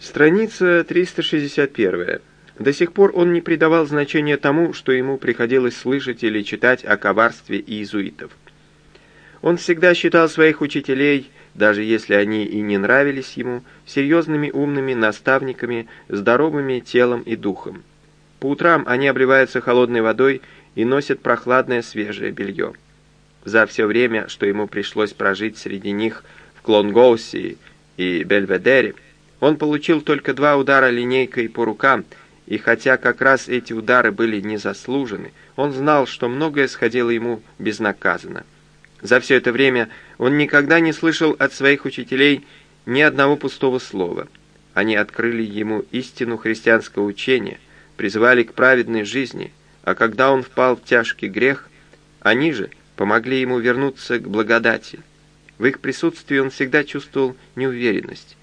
Страница 361. До сих пор он не придавал значения тому, что ему приходилось слышать или читать о коварстве иезуитов. Он всегда считал своих учителей, даже если они и не нравились ему, серьезными умными наставниками, здоровыми телом и духом. По утрам они обливаются холодной водой и носят прохладное свежее белье. За все время, что ему пришлось прожить среди них в Клонгоусе и Бельведере, он получил только два удара линейкой по рукам, и хотя как раз эти удары были незаслужены, он знал, что многое сходило ему безнаказанно. За все это время он никогда не слышал от своих учителей ни одного пустого слова. Они открыли ему истину христианского учения, призвали к праведной жизни, а когда он впал в тяжкий грех, они же помогли ему вернуться к благодати. В их присутствии он всегда чувствовал неуверенность.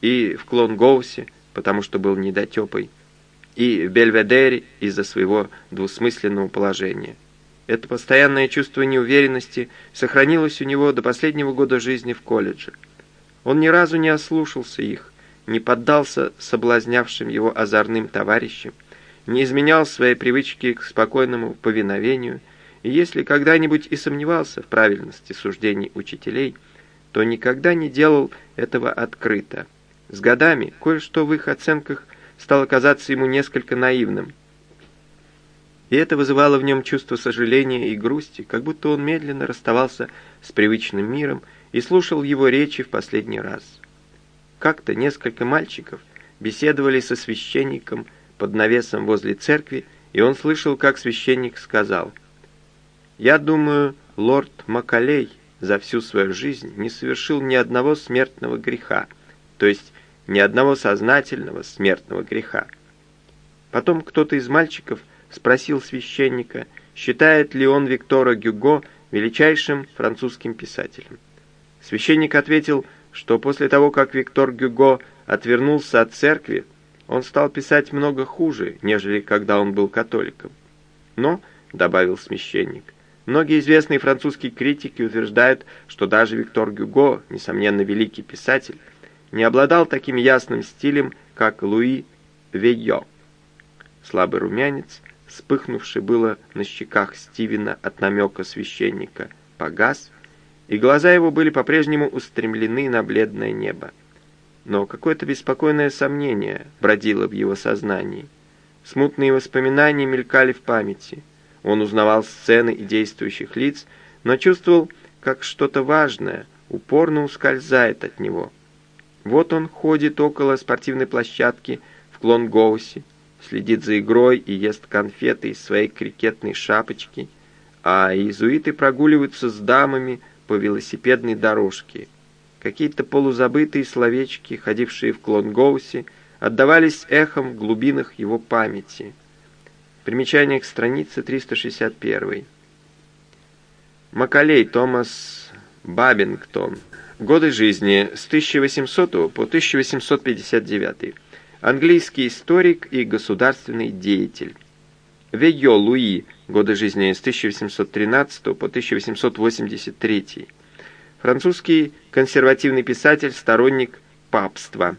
И в Клонгоусе, потому что был недотепой, и в Бельведере из-за своего двусмысленного положения. Это постоянное чувство неуверенности сохранилось у него до последнего года жизни в колледже. Он ни разу не ослушался их, не поддался соблазнявшим его озорным товарищам, не изменял своей привычки к спокойному повиновению, и если когда-нибудь и сомневался в правильности суждений учителей, то никогда не делал этого открыто. С годами кое-что в их оценках стало казаться ему несколько наивным – и это вызывало в нем чувство сожаления и грусти, как будто он медленно расставался с привычным миром и слушал его речи в последний раз. Как-то несколько мальчиков беседовали со священником под навесом возле церкви, и он слышал, как священник сказал, «Я думаю, лорд Макалей за всю свою жизнь не совершил ни одного смертного греха, то есть ни одного сознательного смертного греха». Потом кто-то из мальчиков спросил священника, считает ли он Виктора Гюго величайшим французским писателем. Священник ответил, что после того, как Виктор Гюго отвернулся от церкви, он стал писать много хуже, нежели когда он был католиком. Но, добавил священник, многие известные французские критики утверждают, что даже Виктор Гюго, несомненно великий писатель, не обладал таким ясным стилем, как Луи Вейо. Слабый румянец вспыхнувший было на щеках Стивена от намека священника, погас, и глаза его были по-прежнему устремлены на бледное небо. Но какое-то беспокойное сомнение бродило в его сознании. Смутные воспоминания мелькали в памяти. Он узнавал сцены и действующих лиц, но чувствовал, как что-то важное упорно ускользает от него. Вот он ходит около спортивной площадки в Клонгоусе, следит за игрой и ест конфеты из своей крикетной шапочки, а иезуиты прогуливаются с дамами по велосипедной дорожке. Какие-то полузабытые словечки, ходившие в Клонгоусе, отдавались эхом в глубинах его памяти. Примечание к странице 361. Макалей Томас Бабингтон. Годы жизни с 1800 по 1859 английский историк и государственный деятель. Вейо Луи, годы жизни с 1813 по 1883. Французский консервативный писатель, сторонник папства.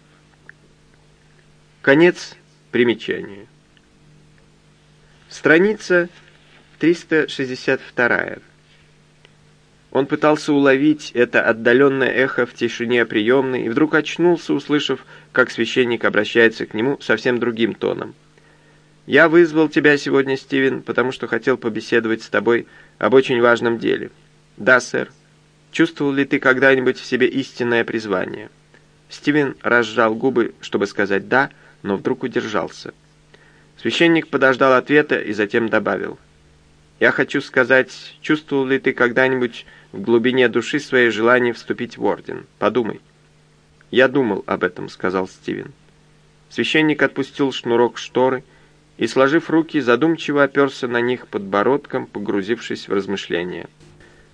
Конец примечания. Страница 362. Он пытался уловить это отдаленное эхо в тишине приемной и вдруг очнулся, услышав, как священник обращается к нему совсем другим тоном. «Я вызвал тебя сегодня, Стивен, потому что хотел побеседовать с тобой об очень важном деле». «Да, сэр. Чувствовал ли ты когда-нибудь в себе истинное призвание?» Стивен разжал губы, чтобы сказать «да», но вдруг удержался. Священник подождал ответа и затем добавил. «Я хочу сказать, чувствовал ли ты когда-нибудь в глубине души своей желание вступить в орден. Подумай». «Я думал об этом», — сказал Стивен. Священник отпустил шнурок шторы и, сложив руки, задумчиво оперся на них подбородком, погрузившись в размышления.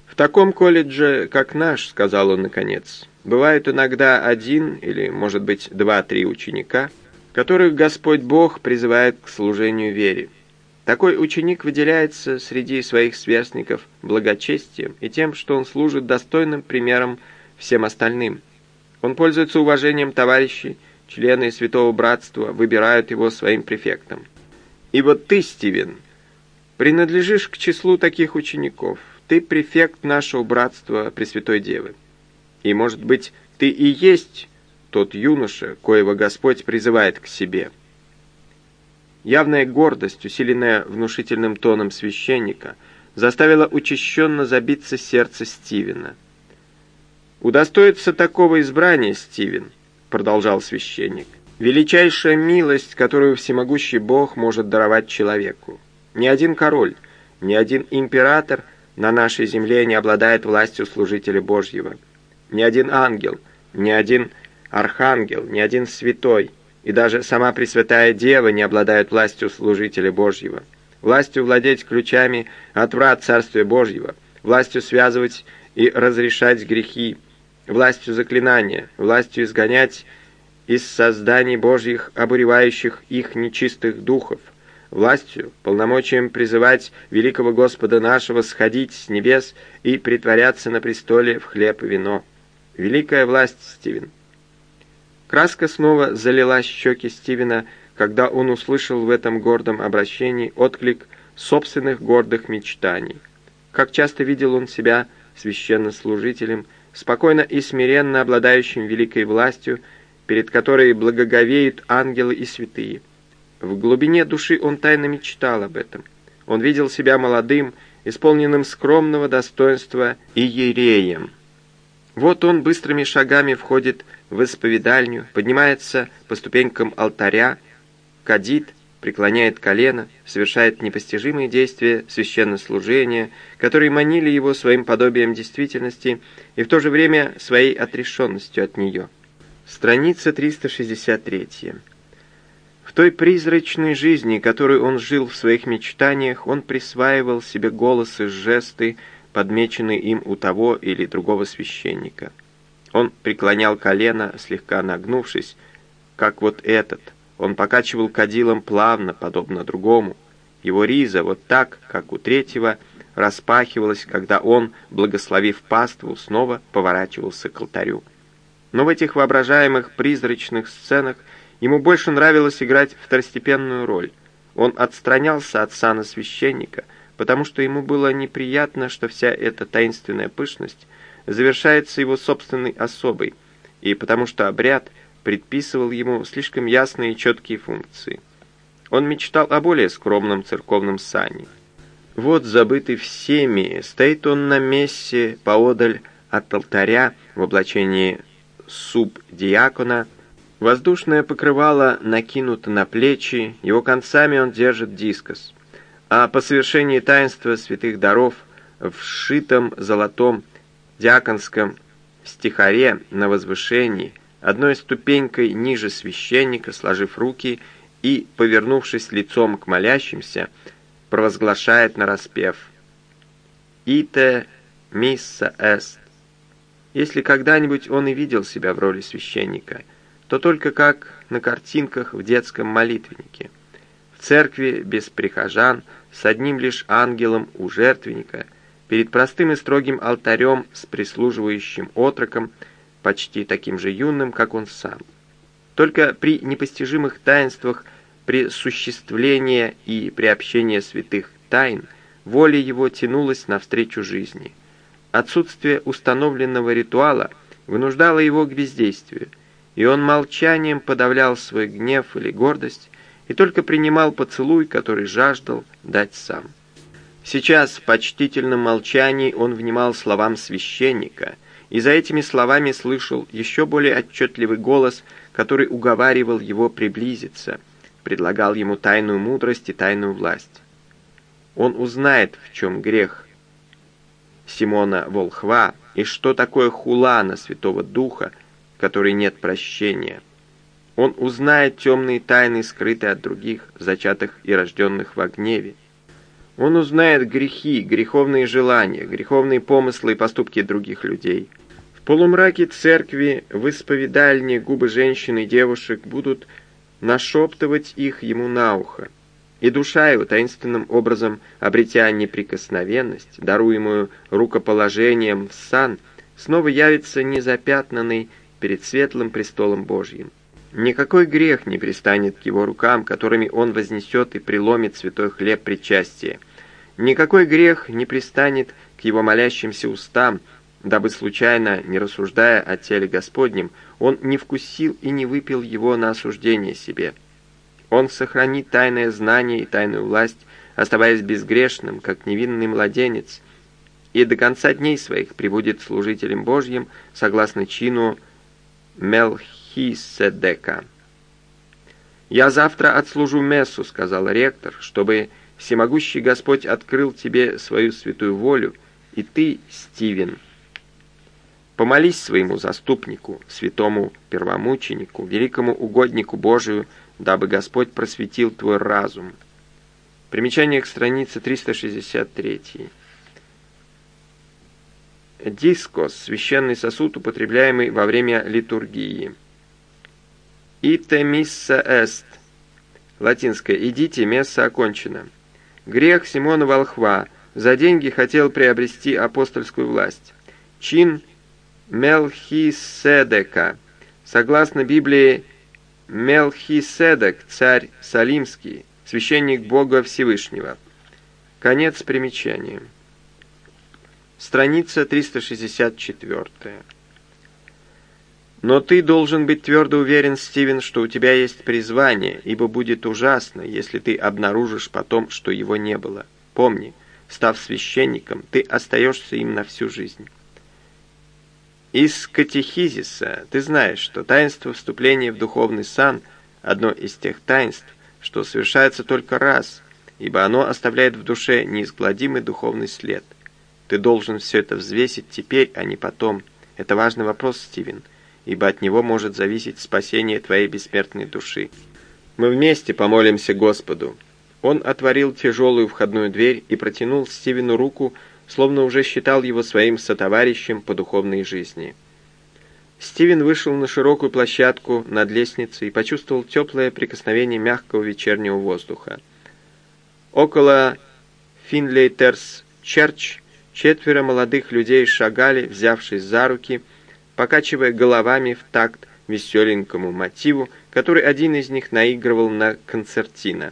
«В таком колледже, как наш», — сказал он наконец, — «бывает иногда один или, может быть, два-три ученика, которых Господь Бог призывает к служению вере. Такой ученик выделяется среди своих сверстников благочестием и тем, что он служит достойным примером всем остальным. Он пользуется уважением товарищей члены Святого Братства выбирают его своим префектом. И вот ты, Стивен, принадлежишь к числу таких учеников. Ты префект нашего братства Пресвятой Девы. И, может быть, ты и есть тот юноша, коего Господь призывает к себе. Явная гордость, усиленная внушительным тоном священника, заставила учащенно забиться сердце Стивена. «Удостоится такого избрания, Стивен», — продолжал священник, «величайшая милость, которую всемогущий Бог может даровать человеку. Ни один король, ни один император на нашей земле не обладает властью служителя Божьего. Ни один ангел, ни один архангел, ни один святой и даже сама Пресвятая Дева не обладают властью служителя Божьего, властью владеть ключами от врат Царствия Божьего, властью связывать и разрешать грехи, властью заклинания, властью изгонять из созданий Божьих, обуревающих их нечистых духов, властью, полномочием призывать великого Господа нашего сходить с небес и притворяться на престоле в хлеб и вино. Великая власть, Стивен. Краска снова залила щеки Стивена, когда он услышал в этом гордом обращении отклик собственных гордых мечтаний. Как часто видел он себя священнослужителем, спокойно и смиренно обладающим великой властью, перед которой благоговеют ангелы и святые. В глубине души он тайно мечтал об этом. Он видел себя молодым, исполненным скромного достоинства и ереем. Вот он быстрыми шагами входит в исповедальню, поднимается по ступенькам алтаря, кадит, преклоняет колено, совершает непостижимые действия священнослужения, которые манили его своим подобием действительности и в то же время своей отрешенностью от нее. Страница 363. В той призрачной жизни, которую он жил в своих мечтаниях, он присваивал себе голос и жесты, подмеченные им у того или другого священника. Он преклонял колено, слегка нагнувшись, как вот этот. Он покачивал кадилом плавно, подобно другому. Его риза, вот так, как у третьего, распахивалась, когда он, благословив паству, снова поворачивался к алтарю. Но в этих воображаемых призрачных сценах ему больше нравилось играть второстепенную роль. Он отстранялся от сана священника, потому что ему было неприятно, что вся эта таинственная пышность завершается его собственной особой, и потому что обряд предписывал ему слишком ясные и четкие функции. Он мечтал о более скромном церковном сане. Вот, забытый всеми, стоит он на мессе поодаль от алтаря в облачении субдиакона, воздушное покрывало накинуто на плечи, его концами он держит дискос, а по совершении таинства святых даров в сшитом золотом диаконском стихаре на возвышении, одной ступенькой ниже священника, сложив руки и, повернувшись лицом к молящимся, провозглашает нараспев «Ите мисса эст». Если когда-нибудь он и видел себя в роли священника, то только как на картинках в детском молитвеннике. В церкви без прихожан, с одним лишь ангелом у жертвенника – перед простым и строгим алтарем с прислуживающим отроком, почти таким же юным, как он сам. Только при непостижимых таинствах при существлении и приобщении святых тайн воля его тянулась навстречу жизни. Отсутствие установленного ритуала вынуждало его к бездействию, и он молчанием подавлял свой гнев или гордость и только принимал поцелуй, который жаждал дать сам. Сейчас в почтительном молчании он внимал словам священника, и за этими словами слышал еще более отчетливый голос, который уговаривал его приблизиться, предлагал ему тайную мудрость и тайную власть. Он узнает, в чем грех Симона Волхва и что такое хула на Святого Духа, который нет прощения. Он узнает темные тайны, скрытые от других, зачатых и рожденных во гневе. Он узнает грехи, греховные желания, греховные помыслы и поступки других людей. В полумраке церкви, в исповедальне губы женщин и девушек будут нашептывать их ему на ухо. И душа его, таинственным образом обретя неприкосновенность, даруемую рукоположением в сан, снова явится незапятнанной перед светлым престолом Божьим. Никакой грех не пристанет к его рукам, которыми он вознесет и преломит святой хлеб причастия. Никакой грех не пристанет к его молящимся устам, дабы случайно, не рассуждая о теле Господнем, он не вкусил и не выпил его на осуждение себе. Он сохранит тайное знание и тайную власть, оставаясь безгрешным, как невинный младенец, и до конца дней своих прибудет служителем Божьим, согласно чину Мелхиседека. «Я завтра отслужу мессу», — сказал ректор, «чтобы всемогущий Господь открыл тебе свою святую волю, и ты, Стивен, помолись своему заступнику, святому первомученику, великому угоднику Божию, дабы Господь просветил твой разум». Примечание к странице 363. Дискос – священный сосуд, употребляемый во время литургии. «Ite, missa est» – латинское «идите, месса окончено». Грех Симона Волхва за деньги хотел приобрести апостольскую власть. Чин Мелхиседека. Согласно Библии, Мелхиседек, царь Салимский, священник Бога Всевышнего. Конец примечания. Страница 364. Но ты должен быть твердо уверен, Стивен, что у тебя есть призвание, ибо будет ужасно, если ты обнаружишь потом, что его не было. Помни, став священником, ты остаешься им на всю жизнь. Из катехизиса ты знаешь, что таинство вступления в духовный сан – одно из тех таинств, что совершается только раз, ибо оно оставляет в душе неизгладимый духовный след. Ты должен все это взвесить теперь, а не потом. Это важный вопрос, Стивен, ибо от него может зависеть спасение твоей бессмертной души. Мы вместе помолимся Господу. Он отворил тяжелую входную дверь и протянул Стивену руку, словно уже считал его своим сотоварищем по духовной жизни. Стивен вышел на широкую площадку над лестницей и почувствовал теплое прикосновение мягкого вечернего воздуха. Около Финлейтерс Черч четверо молодых людей шагали, взявшись за руки, покачивая головами в такт веселенькому мотиву, который один из них наигрывал на концертино.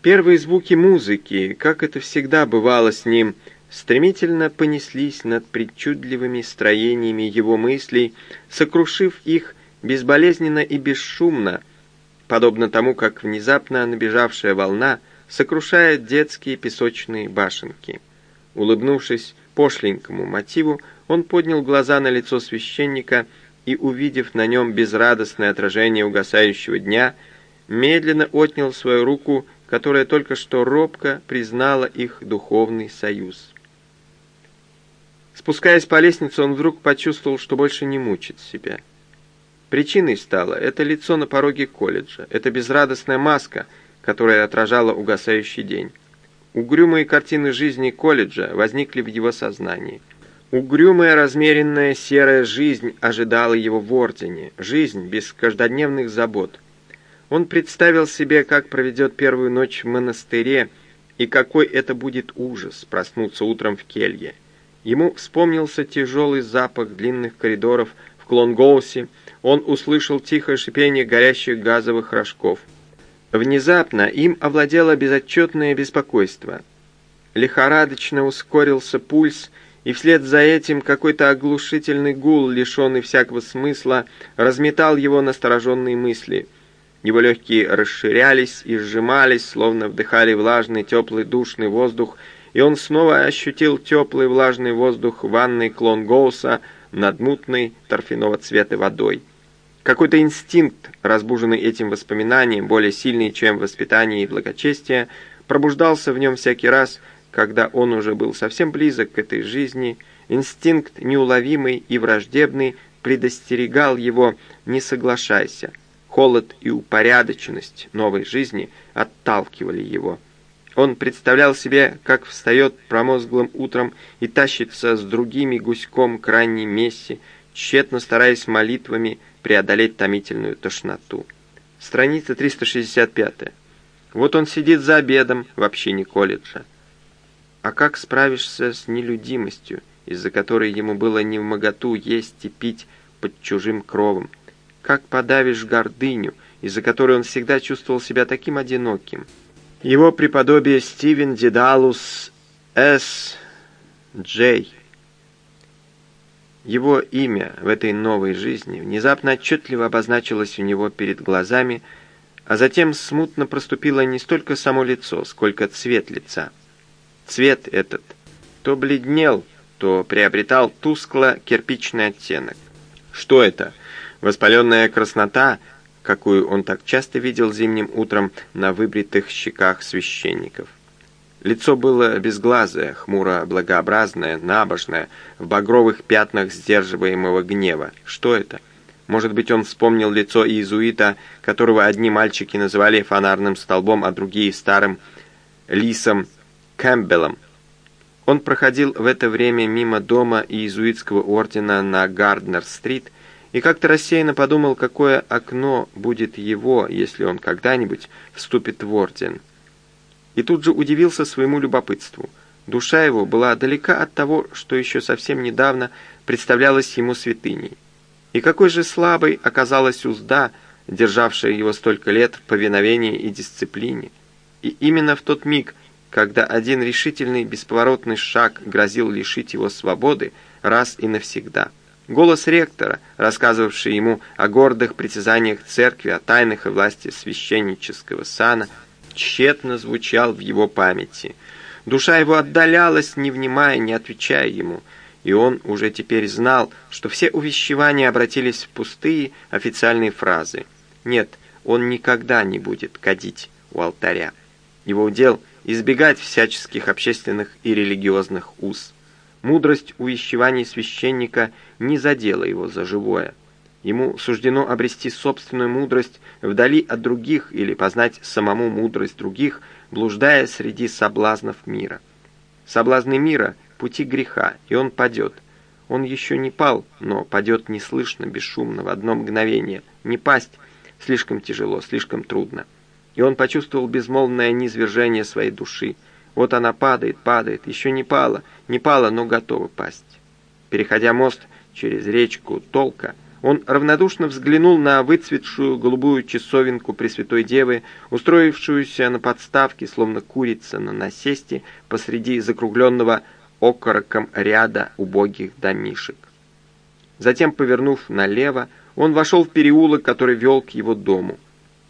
Первые звуки музыки, как это всегда бывало с ним, — стремительно понеслись над причудливыми строениями его мыслей, сокрушив их безболезненно и бесшумно, подобно тому, как внезапно набежавшая волна сокрушает детские песочные башенки. Улыбнувшись пошленькому мотиву, он поднял глаза на лицо священника и, увидев на нем безрадостное отражение угасающего дня, медленно отнял свою руку, которая только что робко признала их духовный союз. Спускаясь по лестнице, он вдруг почувствовал, что больше не мучит себя. Причиной стало это лицо на пороге колледжа, это безрадостная маска, которая отражала угасающий день. Угрюмые картины жизни колледжа возникли в его сознании. Угрюмая, размеренная серая жизнь ожидала его в Ордене, жизнь без каждодневных забот. Он представил себе, как проведет первую ночь в монастыре, и какой это будет ужас проснуться утром в келье. Ему вспомнился тяжелый запах длинных коридоров в Клонгоусе, он услышал тихое шипение горящих газовых рожков. Внезапно им овладело безотчетное беспокойство. Лихорадочно ускорился пульс, и вслед за этим какой-то оглушительный гул, лишенный всякого смысла, разметал его настороженные мысли. Его легкие расширялись и сжимались, словно вдыхали влажный, теплый, душный воздух, и он снова ощутил теплый влажный воздух ванной Клонгоуса над мутной торфяного цвета водой. Какой-то инстинкт, разбуженный этим воспоминанием, более сильный, чем воспитание и благочестие, пробуждался в нем всякий раз, когда он уже был совсем близок к этой жизни, инстинкт неуловимый и враждебный предостерегал его «не соглашайся». Холод и упорядоченность новой жизни отталкивали его. Он представлял себе, как встает промозглым утром и тащится с другими гуськом к ранней мессе, тщетно стараясь молитвами преодолеть томительную тошноту. Страница 365. Вот он сидит за обедом в общине колледжа. А как справишься с нелюдимостью, из-за которой ему было не в моготу есть и пить под чужим кровом? как подавишь гордыню, из-за которой он всегда чувствовал себя таким одиноким. Его преподобие Стивен Дедалус С. Джей. Его имя в этой новой жизни внезапно отчетливо обозначилось у него перед глазами, а затем смутно проступило не столько само лицо, сколько цвет лица. Цвет этот то бледнел, то приобретал тускло-кирпичный оттенок. Что это? Воспаленная краснота, какую он так часто видел зимним утром на выбритых щеках священников. Лицо было безглазое, хмуро-благообразное, набожное, в багровых пятнах сдерживаемого гнева. Что это? Может быть, он вспомнил лицо иезуита, которого одни мальчики называли фонарным столбом, а другие — старым лисом Кэмпбеллом. Он проходил в это время мимо дома иезуитского ордена на Гарднер-стрит и как-то рассеянно подумал, какое окно будет его, если он когда-нибудь вступит в орден. И тут же удивился своему любопытству. Душа его была далека от того, что еще совсем недавно представлялось ему святыней. И какой же слабой оказалась узда, державшая его столько лет в повиновении и дисциплине. И именно в тот миг, когда один решительный бесповоротный шаг грозил лишить его свободы раз и навсегда. Голос ректора, рассказывавший ему о гордых притязаниях церкви, о тайных и власти священнического сана, тщетно звучал в его памяти. Душа его отдалялась, не внимая, не отвечая ему – и он уже теперь знал, что все увещевания обратились в пустые официальные фразы. Нет, он никогда не будет кадить у алтаря. Его удел – избегать всяческих общественных и религиозных уз. Мудрость увещеваний священника не задела его за живое. Ему суждено обрести собственную мудрость вдали от других или познать самому мудрость других, блуждая среди соблазнов мира. Соблазны мира пути греха, и он падет. Он еще не пал, но падет неслышно, бесшумно, в одно мгновение. Не пасть слишком тяжело, слишком трудно. И он почувствовал безмолвное низвержение своей души. Вот она падает, падает, еще не пала, не пала, но готова пасть. Переходя мост через речку Толка, он равнодушно взглянул на выцветшую голубую часовенку Пресвятой Девы, устроившуюся на подставке, словно курица на насесте, посреди закругленного окороком ряда убогих домишек. Затем, повернув налево, он вошел в переулок, который вел к его дому.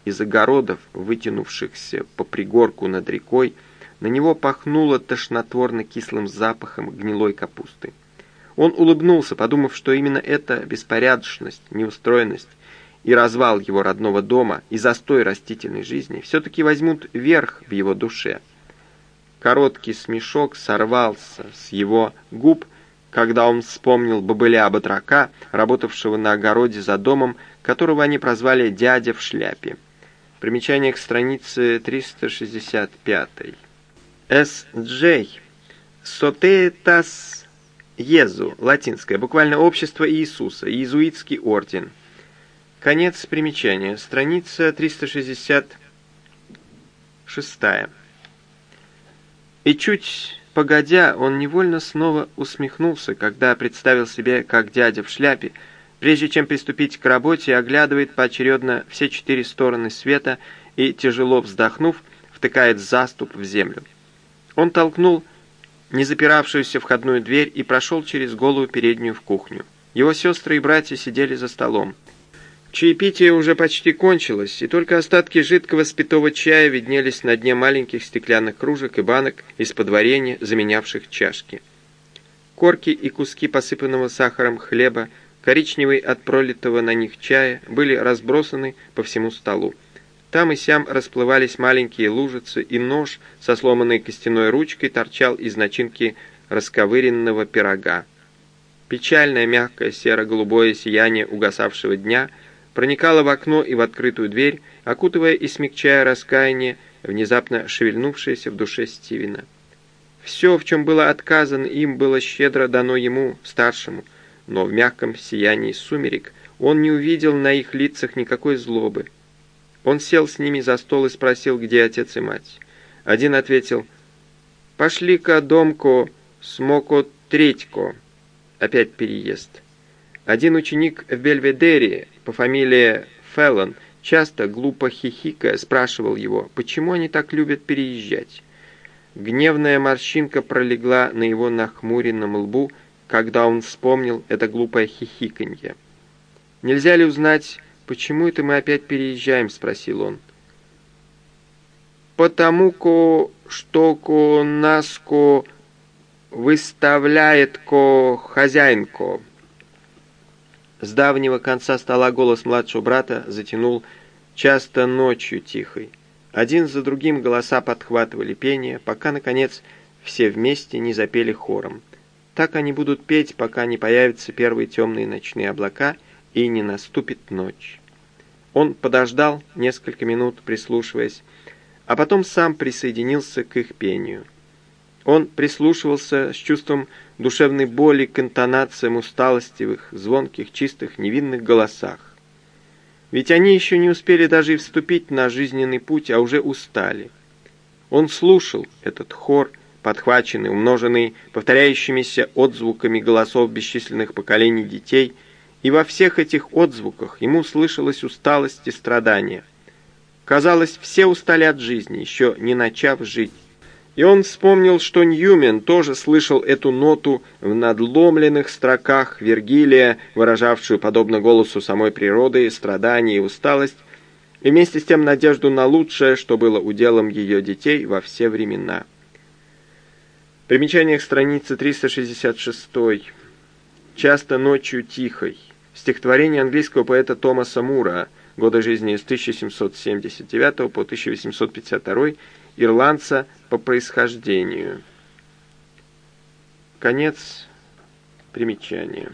Из огородов, вытянувшихся по пригорку над рекой, на него пахнуло тошнотворно-кислым запахом гнилой капусты. Он улыбнулся, подумав, что именно эта беспорядочность, неустроенность и развал его родного дома и застой растительной жизни все-таки возьмут верх в его душе – Короткий смешок сорвался с его губ, когда он вспомнил бобыля-батрака, работавшего на огороде за домом, которого они прозвали «дядя в шляпе». Примечание к странице 365. С. Джей. Сотетас Езу, латинское, буквально «Общество Иисуса», иезуитский орден. Конец примечания, страница 366. И чуть погодя, он невольно снова усмехнулся, когда представил себе, как дядя в шляпе, прежде чем приступить к работе, оглядывает поочередно все четыре стороны света и, тяжело вздохнув, втыкает заступ в землю. Он толкнул незапиравшуюся входную дверь и прошел через голую переднюю в кухню. Его сестры и братья сидели за столом. Чаепитие уже почти кончилось, и только остатки жидкого спитого чая виднелись на дне маленьких стеклянных кружек и банок из-под варенья, заменявших чашки. Корки и куски посыпанного сахаром хлеба, коричневый от пролитого на них чая, были разбросаны по всему столу. Там и сям расплывались маленькие лужицы, и нож со сломанной костяной ручкой торчал из начинки расковыренного пирога. Печальное мягкое серо-голубое сияние угасавшего дня — проникала в окно и в открытую дверь, окутывая и смягчая раскаяние, внезапно шевельнувшееся в душе Стивена. Все, в чем было отказано им, было щедро дано ему, старшему, но в мягком сиянии сумерек он не увидел на их лицах никакой злобы. Он сел с ними за стол и спросил, где отец и мать. Один ответил, «Пошли-ка, домко, смоко третько». Опять переезд. Один ученик в Бельведере по фамилии Феллон часто, глупо хихикая, спрашивал его, почему они так любят переезжать. Гневная морщинка пролегла на его нахмуренном лбу, когда он вспомнил это глупое хихиканье. «Нельзя ли узнать, почему это мы опять переезжаем?» — спросил он. «Потому-ко, что-ко нас-ко выставляет-ко хозяин-ко». С давнего конца стола голос младшего брата затянул часто ночью тихой. Один за другим голоса подхватывали пение, пока, наконец, все вместе не запели хором. Так они будут петь, пока не появятся первые темные ночные облака и не наступит ночь. Он подождал несколько минут, прислушиваясь, а потом сам присоединился к их пению. Он прислушивался с чувством душевной боли к интонациям усталости в их звонких, чистых, невинных голосах. Ведь они еще не успели даже и вступить на жизненный путь, а уже устали. Он слушал этот хор, подхваченный, умноженный повторяющимися отзвуками голосов бесчисленных поколений детей, и во всех этих отзвуках ему слышалась усталость и страдания. Казалось, все устали от жизни, еще не начав жить. И он вспомнил, что Ньюмен тоже слышал эту ноту в надломленных строках Вергилия, выражавшую, подобно голосу самой природы, страдания и усталость, и вместе с тем надежду на лучшее, что было уделом ее детей во все времена. Примечание к странице 366. «Часто ночью тихой». Стихотворение английского поэта Томаса Мура, годы жизни с 1779 по 1852 ирландца по происхождению. Конец примечания.